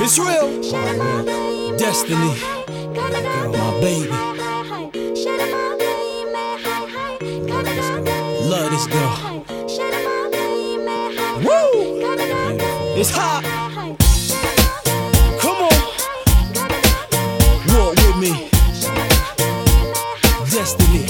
It's real. Destiny. My baby. Love this girl. Woo! It's hot. Come on want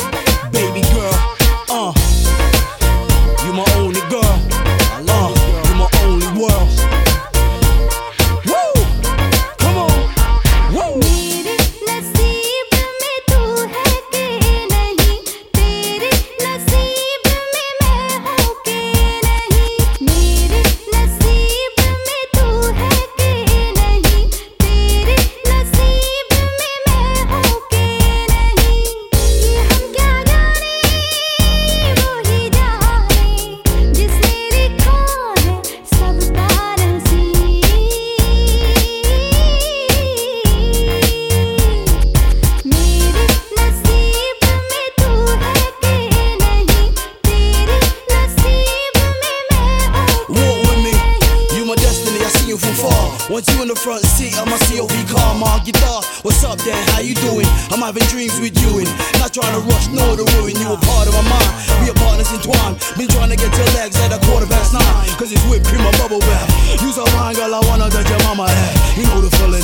up, Dan? How you doing? I'm having dreams with you and not trying to rush, nor to ruin you. A part of my mind. We are partners entwined. Been trying to get your legs at a quarter past nine. Cause it's whipped cream and bubble bath. Use a wine, girl, I wanna touch your mama head. You know the feeling.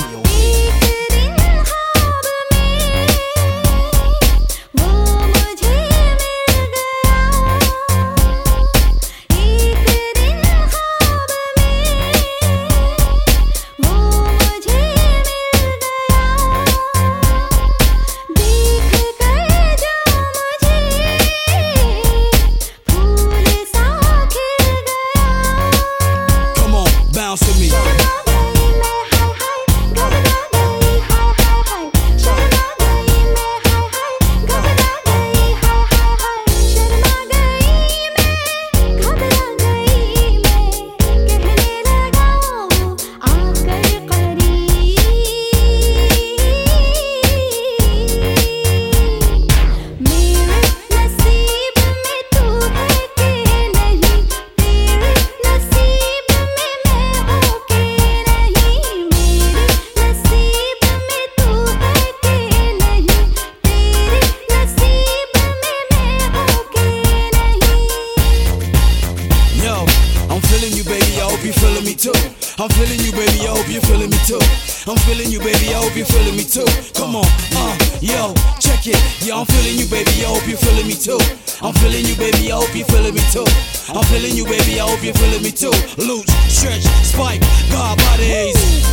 I'm feeling you, baby. I hope you're feeling me too. I'm feeling you, baby. I hope you're feeling me too. Come on, uh, yo, check it. Yeah, I'm feeling you, baby. I hope you're feeling me too. I'm feeling you, baby. I hope you're feeling me too. I'm feeling you, baby. I hope you're feeling me too. Loot, stretch, spike, God bodies.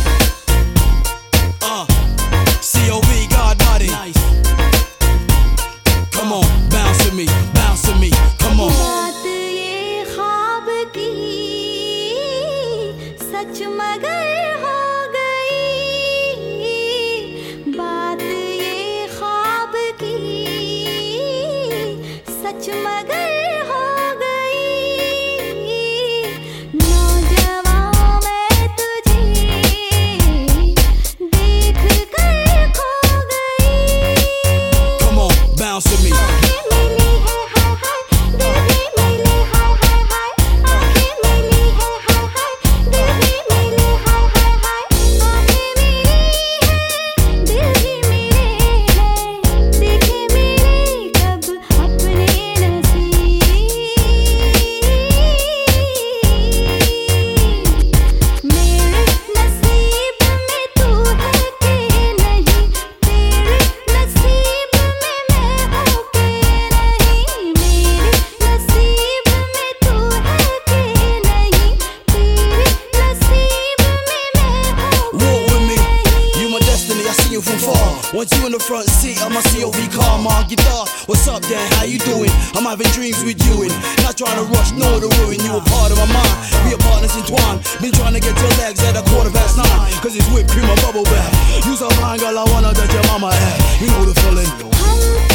Uh, COV, God body. Come on, bounce to me, front seat of my COV car, my guitar. What's up, Dan? How you doing? I'm having dreams with you and not trying to rush, nor to ruin. You a part of my mind, we are partners entwined. Been trying to get your legs at a quarter past nine, cause it's whipped cream and bubble bath. Use a fine girl, I wanna that your mama had. You know the feeling.